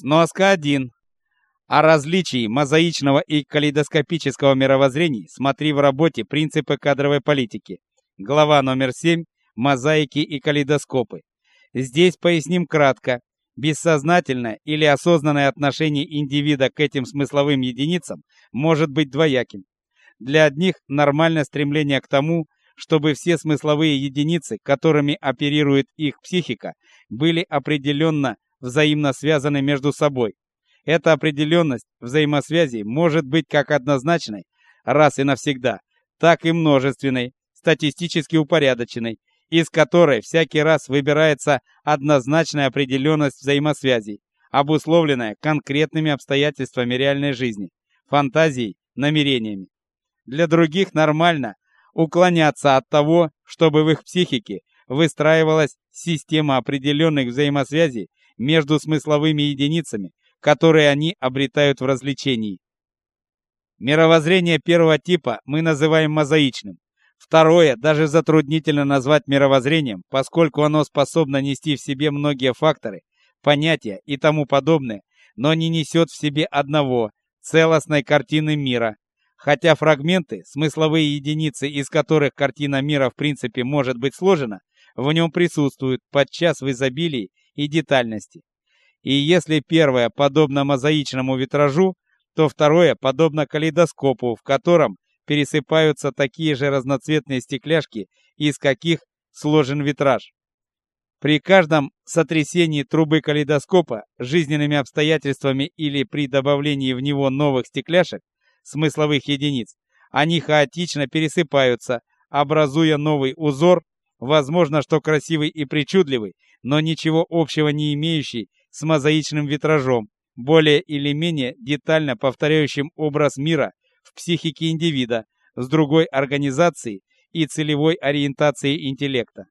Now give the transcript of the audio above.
Сноска 1. О различии мозаичного и калейдоскопического мировоззрений смотри в работе Принципы кадровой политики. Глава номер 7. Мозаики и калейдоскопы. Здесь поясним кратко. Бессознательное или осознанное отношение индивида к этим смысловым единицам может быть двояким. Для одних нормально стремление к тому, чтобы все смысловые единицы, которыми оперирует их психика, были определенно взаимно связаны между собой. Эта определенность взаимосвязи может быть как однозначной, раз и навсегда, так и множественной, статистически упорядоченной, из которой всякий раз выбирается однозначная определенность взаимосвязей, обусловленная конкретными обстоятельствами реальной жизни, фантазией, намерениями. Для других нормально уклоняться от того, чтобы в их психике выстраивалась система определенных взаимосвязей между смысловыми единицами, которые они обретают в развлечении. Мировоззрение первого типа мы называем мозаичным. Второе даже затруднительно назвать мировоззрением, поскольку оно способно нести в себе многие факторы, понятия и тому подобное, но не несет в себе одного целостной картины мира. Хотя фрагменты, смысловые единицы, из которых картина мира в принципе может быть сложена, в нем присутствуют подчас в изобилии и детальности. И если первое подобно мозаичному витражу, то второе подобно калейдоскопу, в котором пересыпаются такие же разноцветные стекляшки, из каких сложен витраж. При каждом сотрясении трубы калейдоскопа жизненными обстоятельствами или при добавлении в него новых стекляшек, смысловых единиц, они хаотично пересыпаются, образуя новый узор, возможно, что красивый и причудливый, но ничего общего не имеющий с мозаичным витражом, более или менее детально повторяющим образ мира в психике индивида с другой организацией и целевой ориентацией интеллекта.